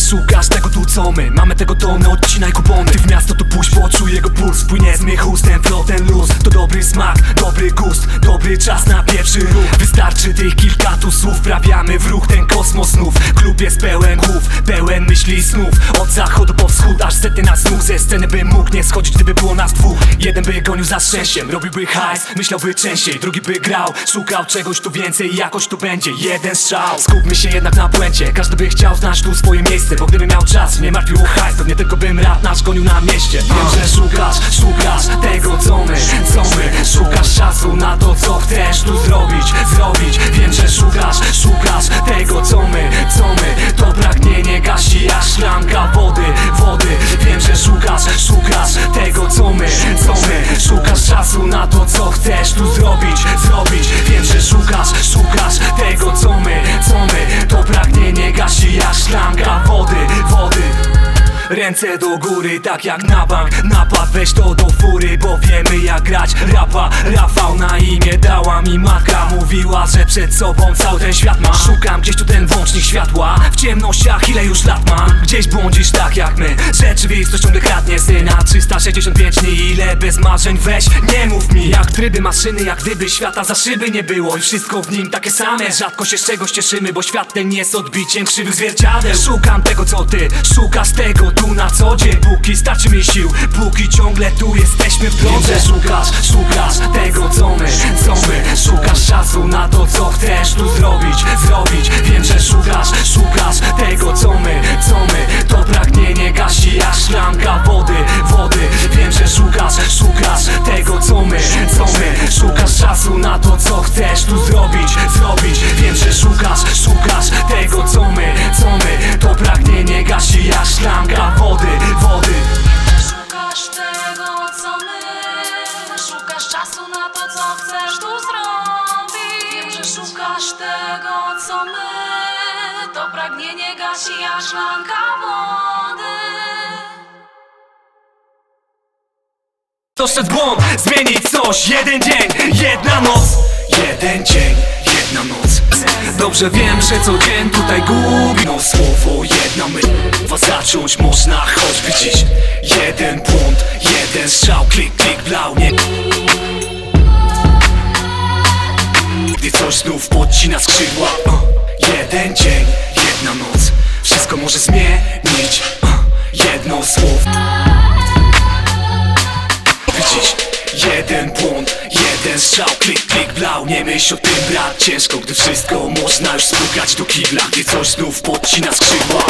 szukasz tego tu co my? Mamy tego tony, odcinaj kupony. Ty w miasto to pójść, poczuj jego puls. Płynie z mych ust, ten flow, ten luz. To dobry smak, Dobry czas na pierwszy ruch. Wystarczy tych kilka tu słów Wprawiamy w ruch ten kosmos snów Klub jest pełen głów, pełen myśli i snów. Od zachodu po wschód, aż setny nas znów Ze sceny by mógł nie schodzić, gdyby było nas dwóch. Jeden by gonił za szczęściem, robiłby hajs Myślałby częściej, drugi by grał Szukał czegoś tu więcej jakoś tu będzie. Jeden strzał, skupmy się jednak na błędzie. Każdy by chciał znać tu swoje miejsce Bo gdyby miał czas, nie martwił hajs Pewnie tylko bym rap nasz gonił na mieście. Wiem, że szukasz, szukasz tego to co chcesz tu zrobić, zrobić. Wiem, że szukasz, szukasz Ręce do góry, tak jak na bank. Napad, weź to do fury, bo wiemy jak grać. Rapa, Rafał na imię dała mi matka Mówiła, że przed sobą cały ten świat ma. Szukam gdzieś tu ten włącznik światła. W ciemnościach ile już lat mam Gdzieś błądzisz tak jak my. Rzeczywistość ciągle kradnie syna. 365 dni, ile bez marzeń weź. Nie mów mi, jak tryby maszyny Jak gdyby świata za szyby nie było. I wszystko w nim takie same. Rzadko się z czegoś cieszymy, bo świat ten jest odbiciem krzywych zwierciadeł Szukam tego co ty, szukasz tego tu na co dzień Póki starczy mi sił, póki ciągle tu jesteśmy w drodze. Szukasz, szukasz tego co my, co my. Szukasz czasu na to co chcesz tu zrobić, zrobić. Wiem, że szukasz, szukasz tego co my, co my. To pragnienie gasi jak szklanka wody, wody. Wiem, że szukasz, szukasz tego co my, co my. Szukasz czasu na to co chcesz tu zrobić, zrobić. Wiem, że szukasz, szukasz tego co pragnienie gasi jak szklanka wody. To szedł błąd, zmienić coś Jeden dzień, jedna noc. Jeden dzień, jedna noc. Dobrze wiem, że co dzień tutaj gubi No słowo, jedna myśl. Zacząć można choćby dziś Jeden błąd, jeden strzał Klik, klik, blau, nie Gdy coś znów podcina skrzydła. Jeden dzień, jedna noc. Wszystko może zmienić Jedno słowo Widzisz, jeden błąd, jeden strzał Klik, klik, blau, nie myśl o tym brat Ciężko, gdy wszystko można już spukać do kibla Gdy coś znów podcina skrzydła.